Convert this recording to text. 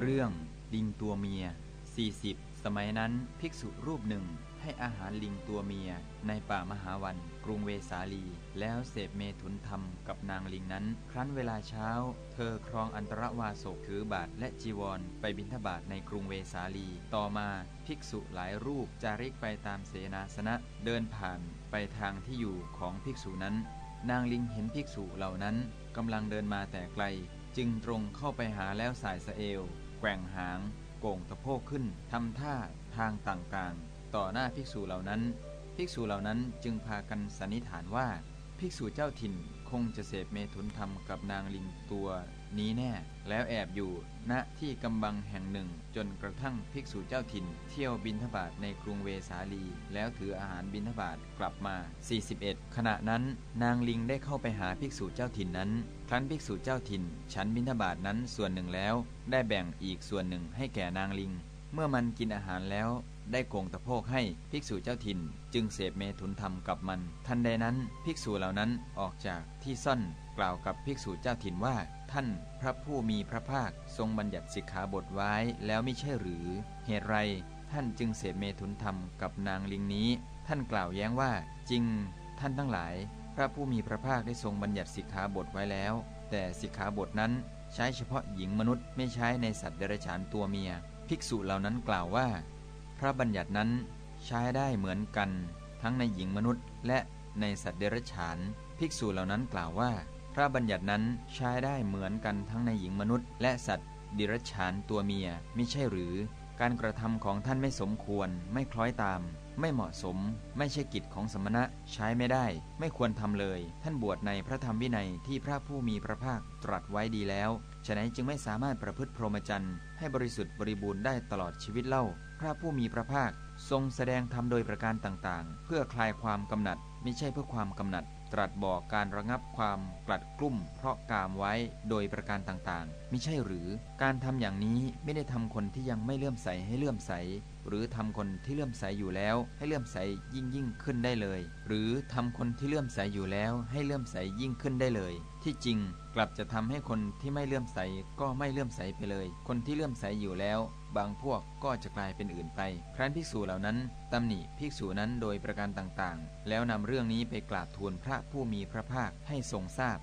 เรื่องลิงตัวเมีย 40 สมัยนั้นภิกษุรูปหนึ่งให้อาหารลิงตัวเมียในป่ามหาวัน กรุงเวสาลี แล้วเสพเมถุนธรรมกับนางลิงนั้น ครั้นเวลาเช้า เธอครองอันตรวาสกถือบาทและจีวร ไปบิณฑบาตในกรุงเวสาลี ต่อมาภิกษุหลายรูปจาริกไปตามเสนาสนะ เดินผ่านไปทางที่อยู่ของภิกษุนั้น นางลิงเห็นภิกษุเหล่านั้นกำลังเดินมาแต่ไกล จึงตรงเข้าไปหาแล้วสายสะเอว กว่งหางโก่งตะโพกขึ้นทำท่าทางต่างๆ ต่อหน้าภิกษุเหล่านั้น ภิกษุเหล่านั้นจึงพากันสันนิษฐานว่า ภิกษุเจ้าถิ่น งจะเสพเมถุนธรรมกับนางลิงตัวนี้แน่ แล้วแอบอยู่ณที่กำบังแห่งหนึ่ง จนกระทั่งภิกษุเจ้าถิ่น เที่ยวบินทบาทในกรุงเวสาลี แล้วถืออาหารบินทบาทกลับมา 41 ขณะนั้นนางลิงได้เข้าไปหาภิกษุเจ้าถิ่นนั้น ครั้นภิกษุเจ้าถิ่น ฉันบินทบาทนั้นส่วนหนึ่งแล้ว ได้แบ่งอีกส่วนหนึ่งให้แก่นางลิง เมื่อมันกินอาหารแล้ว ได้โกงตะโพกให้ภิกษุเจ้าถิ่น จึงเสพเมถุนธรรมกับมัน ทันใดนั้นภิกษุเหล่านั้นออกจากที่ซ่อนกล่าวกับภิกษุเจ้าถิ่นว่า ท่านพระผู้มีพระภาคทรงบัญญัติสิกขาบทไว้แล้วไม่ใช่หรือ เหตุไรท่านจึงเสพเมถุนธรรมกับนางลิงนี้ ท่านกล่าวแย้งว่า จริง ท่านทั้งหลาย พระผู้มีพระภาคได้ทรงบัญญัติสิกขาบทไว้แล้ว แต่สิกขาบทนั้นใช้เฉพาะหญิงมนุษย์ไม่ใช้ในสัตว์เดรัจฉานตัวเมีย ภิกษุเหล่านั้นกล่าวว่า พระบัญญัตินั้นใช้ได้เหมือนกัน ทั้งในหญิงมนุษย์ และในสัตว์เดรัจฉาน ภิกษุเหล่านั้นกล่าวว่า พระบัญญัตินั้นใช้ได้เหมือนกันทั้งในหญิงมนุษย์ และสัตว์เดรัจฉานตัวเมียไม่ใช่หรือ การกระทำของท่านไม่สมควรไม่คล้อยตาม ไม่เหมาะสม ไม่ใช่กิจของสมณะใช้ไม่ได้ ไม่ควรทำเลย ท่านบวชในพระธรรมวินัยที่พระผู้มีพระภาคตรัสไว้ดีแล้วฉะนั้นจึงไม่สามารถประพฤติพรหมจรรย์ให้บริสุทธิ์บริบูรณ์ได้ตลอดชีวิตเล่า พระผู้มีพระภาคทรงแสดงธรรมโดยประการต่างๆ เพื่อคลายความกำหนัดไม่ใช่เพื่อความกำหนัด ตรัสบอกการระงับความกลัดกลุ้มเพราะกามไว้โดยประการต่างๆมิใช่หรือการทำอย่างนี้ไม่ได้ทำคนที่ยังไม่เลื่อมใสให้เลื่อมใส หรือทำคนที่เลื่อมใสอยู่แล้ว ให้เลื่อมใสยิ่งยิ่งขึ้นได้เลย หรือทำคนที่เลื่อมใสอยู่แล้ว ให้เลื่อมใสยิ่งขึ้นได้เลย ที่จริงกลับจะทำให้คนที่ไม่เลื่อมใสก็ไม่เลื่อมใสไปเลย คนที่เลื่อมใสอยู่แล้ว บางพวกก็จะกลายเป็นอื่นไป ครั้นภิกษุเหล่านั้นตำหนิภิกษุนั้นโดยประการต่างๆ แล้วนำเรื่องนี้ไปกราบทูลพระผู้มีพระภาคให้ทรงทราบ